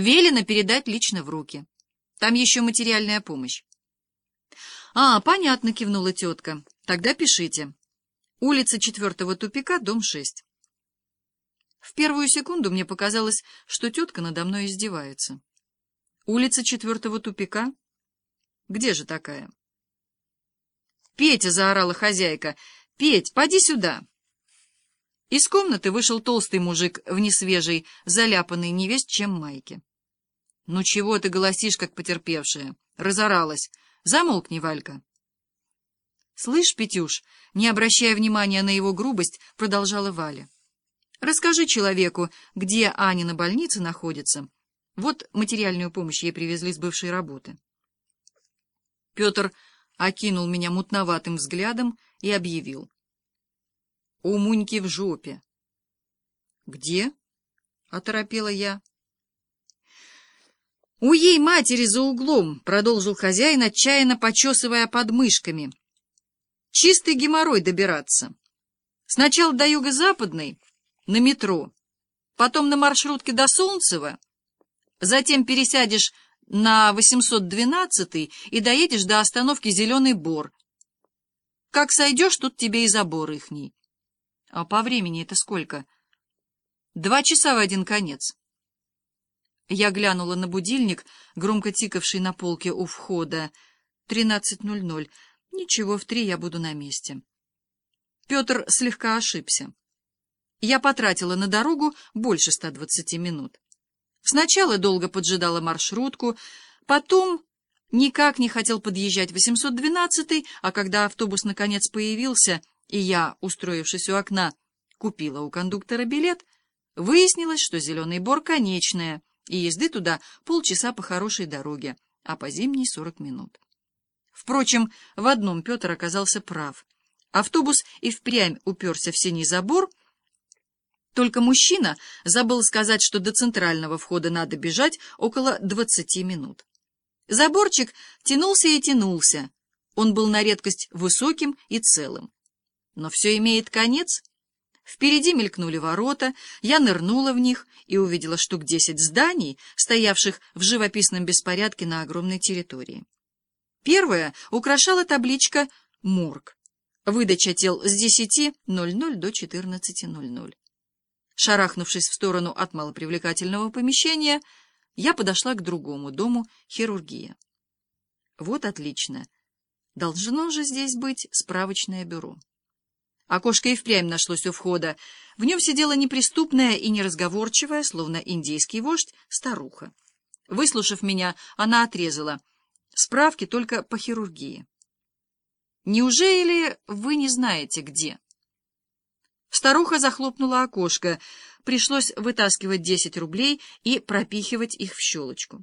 Велено передать лично в руки. Там еще материальная помощь. — А, понятно, — кивнула тетка. — Тогда пишите. Улица четвертого тупика, дом шесть. В первую секунду мне показалось, что тетка надо мной издевается. Улица четвертого тупика? Где же такая? — Петя! — заорала хозяйка. — Петь, поди сюда! Из комнаты вышел толстый мужик в несвежей, заляпанной невесть чем майке. — Ну чего ты голосишь, как потерпевшая? Разоралась. Замолкни, Валька. — Слышь, Петюш, не обращая внимания на его грубость, продолжала Валя. — Расскажи человеку, где Анина больница находится. Вот материальную помощь ей привезли с бывшей работы. Петр окинул меня мутноватым взглядом и объявил. У Муньки в жопе. — Где? — оторопела я. — У ей матери за углом, — продолжил хозяин, отчаянно почесывая подмышками. — Чистый геморрой добираться. Сначала до юго-западной, на метро, потом на маршрутке до Солнцева, затем пересядешь на 812 и доедешь до остановки Зеленый Бор. Как сойдешь, тут тебе и забор ихний. А по времени это сколько? Два часа в один конец. Я глянула на будильник, громко тикавший на полке у входа. Тринадцать ноль ноль. Ничего, в три я буду на месте. Петр слегка ошибся. Я потратила на дорогу больше ста двадцати минут. Сначала долго поджидала маршрутку, потом никак не хотел подъезжать 812-й, а когда автобус наконец появился, и я, устроившись у окна, купила у кондуктора билет, выяснилось, что Зеленый Бор конечная, и езды туда полчаса по хорошей дороге, а по зимней сорок минут. Впрочем, в одном Петр оказался прав. Автобус и впрямь уперся в синий забор, только мужчина забыл сказать, что до центрального входа надо бежать около двадцати минут. Заборчик тянулся и тянулся. Он был на редкость высоким и целым. Но все имеет конец. Впереди мелькнули ворота, я нырнула в них и увидела штук десять зданий, стоявших в живописном беспорядке на огромной территории. Первое украшала табличка «Морг». Выдача тел с 10.00 до 14.00. Шарахнувшись в сторону от малопривлекательного помещения, я подошла к другому дому хирургия. Вот отлично. Должно же здесь быть справочное бюро. Окошко и впрямь нашлось у входа. В нем сидела неприступная и неразговорчивая, словно индейский вождь, старуха. Выслушав меня, она отрезала. Справки только по хирургии. Неужели вы не знаете, где? Старуха захлопнула окошко. Пришлось вытаскивать десять рублей и пропихивать их в щелочку.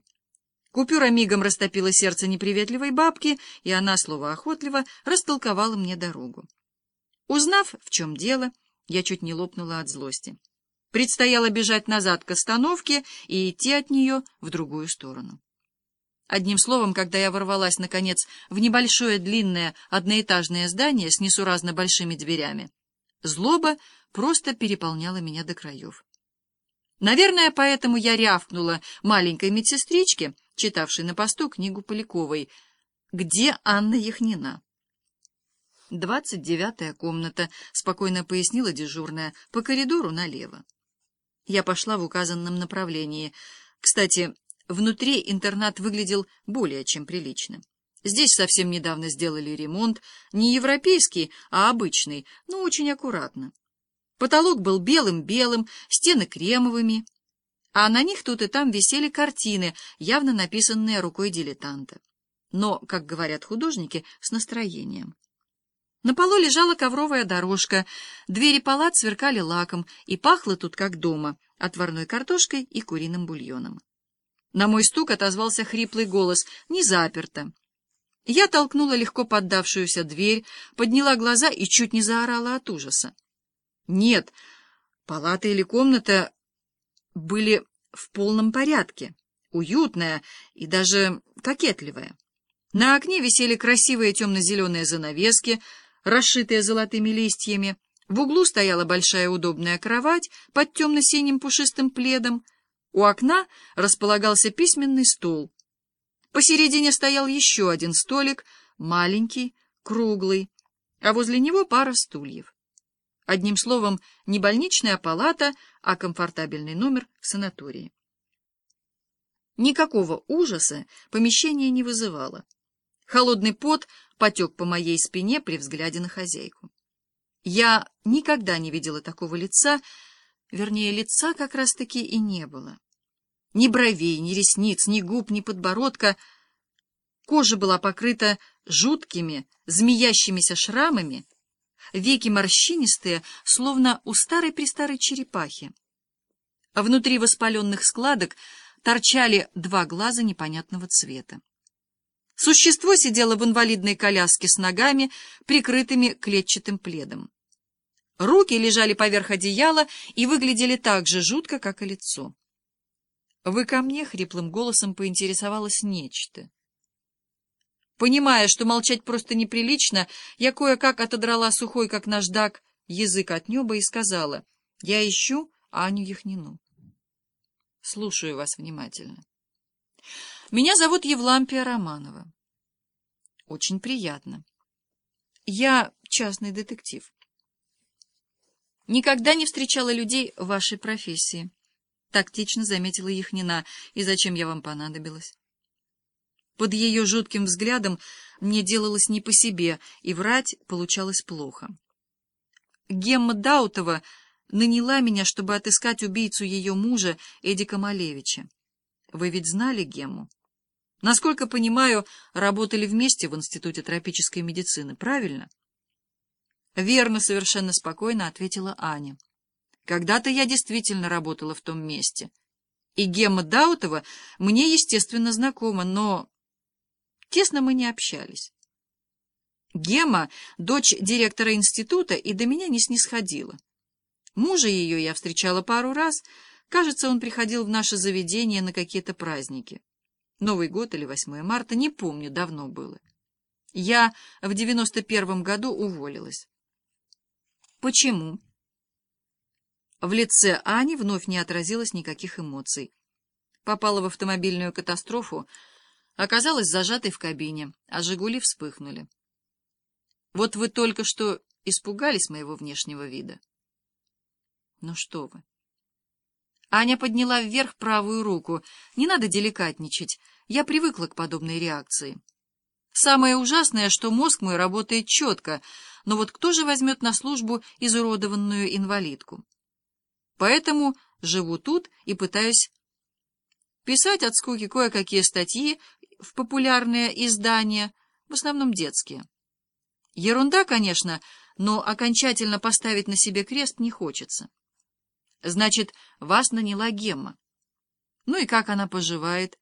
Купюра мигом растопила сердце неприветливой бабки, и она, слово охотливо, растолковала мне дорогу. Узнав, в чем дело, я чуть не лопнула от злости. Предстояло бежать назад к остановке и идти от нее в другую сторону. Одним словом, когда я ворвалась, наконец, в небольшое длинное одноэтажное здание с несуразно большими дверями, злоба просто переполняла меня до краев. Наверное, поэтому я рявкнула маленькой медсестричке, читавшей на посту книгу Поляковой, «Где Анна Яхнина?» «Двадцать девятая комната», — спокойно пояснила дежурная, — «по коридору налево». Я пошла в указанном направлении. Кстати, внутри интернат выглядел более чем прилично. Здесь совсем недавно сделали ремонт, не европейский, а обычный, но очень аккуратно. Потолок был белым-белым, стены кремовыми, а на них тут и там висели картины, явно написанные рукой дилетанта. Но, как говорят художники, с настроением. На полу лежала ковровая дорожка, двери палат сверкали лаком, и пахло тут как дома, отварной картошкой и куриным бульоном. На мой стук отозвался хриплый голос «Не заперто». Я толкнула легко поддавшуюся дверь, подняла глаза и чуть не заорала от ужаса. Нет, палата или комната были в полном порядке, уютная и даже кокетливая. На окне висели красивые темно-зеленые занавески, расшитая золотыми листьями. В углу стояла большая удобная кровать под темно-синим пушистым пледом. У окна располагался письменный стол. Посередине стоял еще один столик, маленький, круглый, а возле него пара стульев. Одним словом, не больничная палата, а комфортабельный номер в санатории. Никакого ужаса помещение не вызывало. Холодный пот потек по моей спине при взгляде на хозяйку. Я никогда не видела такого лица, вернее, лица как раз-таки и не было. Ни бровей, ни ресниц, ни губ, ни подбородка. Кожа была покрыта жуткими, змеящимися шрамами, веки морщинистые, словно у старой-престарой черепахи. А внутри воспаленных складок торчали два глаза непонятного цвета. Существо сидело в инвалидной коляске с ногами, прикрытыми клетчатым пледом. Руки лежали поверх одеяла и выглядели так же жутко, как и лицо. «Вы ко мне?» — хриплым голосом поинтересовалось нечто. Понимая, что молчать просто неприлично, я кое-как отодрала сухой, как наждак, язык от неба и сказала, «Я ищу Аню Яхнину». Слушаю вас внимательно. Меня зовут Евлампия Романова. Очень приятно. Я частный детектив. Никогда не встречала людей вашей профессии. Тактично заметила Яхнина. И зачем я вам понадобилась? Под ее жутким взглядом мне делалось не по себе, и врать получалось плохо. Гемма Даутова наняла меня, чтобы отыскать убийцу ее мужа Эдика Малевича. Вы ведь знали Гему? Насколько понимаю, работали вместе в Институте тропической медицины, правильно? Верно, совершенно спокойно ответила Аня. Когда-то я действительно работала в том месте. И Гемма Даутова мне, естественно, знакома, но тесно мы не общались. Гема — дочь директора института, и до меня не снисходила. Мужа ее я встречала пару раз. Кажется, он приходил в наше заведение на какие-то праздники. Новый год или 8 марта, не помню, давно было. Я в 91 году уволилась. Почему? В лице Ани вновь не отразилось никаких эмоций. Попала в автомобильную катастрофу, оказалась зажатой в кабине, а «Жигули» вспыхнули. Вот вы только что испугались моего внешнего вида. Ну что вы. Аня подняла вверх правую руку. Не надо деликатничать. Я привыкла к подобной реакции. Самое ужасное, что мозг мой работает четко, но вот кто же возьмет на службу изуродованную инвалидку? Поэтому живу тут и пытаюсь писать от скуки кое-какие статьи в популярные издания, в основном детские. Ерунда, конечно, но окончательно поставить на себе крест не хочется. Значит, вас наняла Гемма. Ну и как она поживает?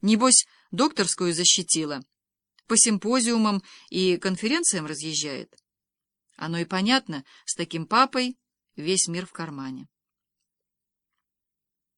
Небось, докторскую защитила. По симпозиумам и конференциям разъезжает. Оно и понятно, с таким папой весь мир в кармане.